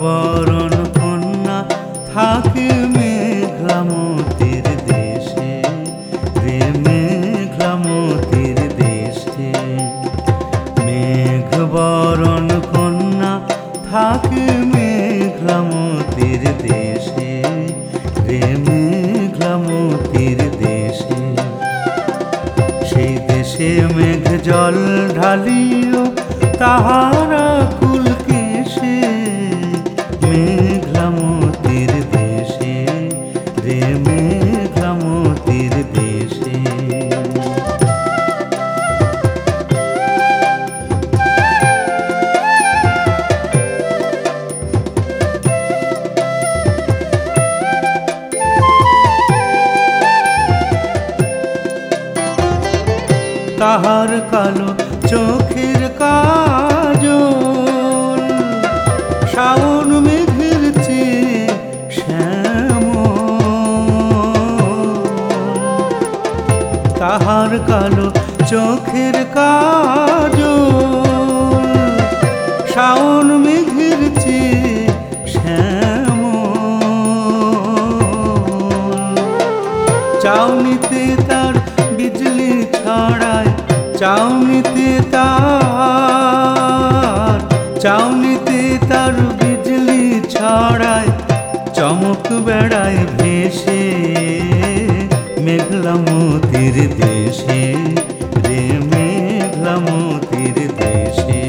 বরণ কন্যা থাকে মেঘামতির দেশে। রে মেঘামতির দেশে। মেঘ বরণ কন্যা থাকে মেঘামতির দেশে। রে মেঘামতির দেশে। সেই দেশে মেঘ জল ঢালিও তাহার রে মেঘলামতির দেশে। তাহার কালো চোখের কাজল তাহার কালো চোখের কাজল। শাওন মেঘের চেয়ে শ্যাম চাউনিতে তার বিজলি ছড়ায়, চাউনিতে তার চাউনিতে তার বিজলি ছড়ায়, চমক বেড়ায় ভেসে। মেঘলামতির দেশে রে মেঘলামতির দেশে।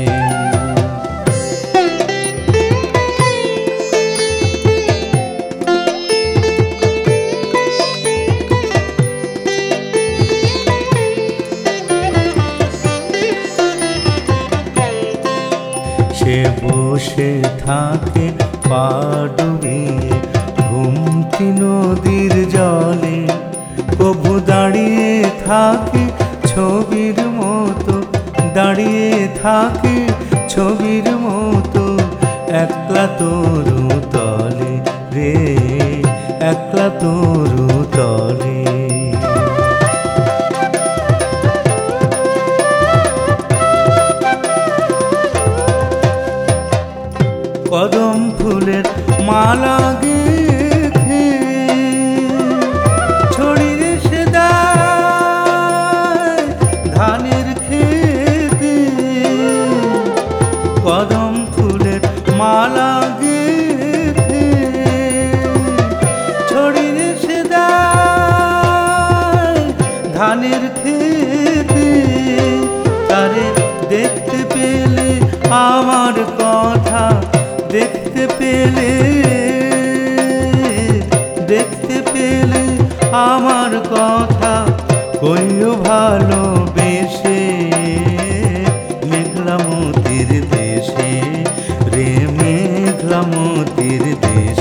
সে বসে থাকে পা ডুবিয়ে ঘুমতি নদীর জলে। কবু দাঁড়িয়ে থাকে, ছবির মতো দাঁড়িয়ে থাকে, ছবির মতো। একলা তরু তলে রে, একলা তরু তলে। ধানের খেতে তারে দেখতে পেলে আমার কথা, দেখতে পেলে দেখতে পেলে আমার কথা। কইও ভালো বেশে মেঘলামতির দেশে, রে মেঘলামতির দেশে।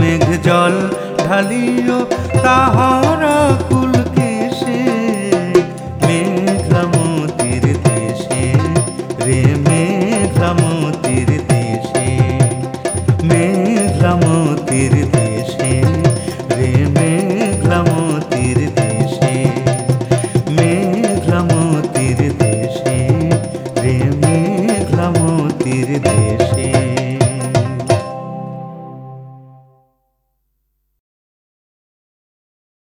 মেঘ জল ঢালিও তাহারা কুল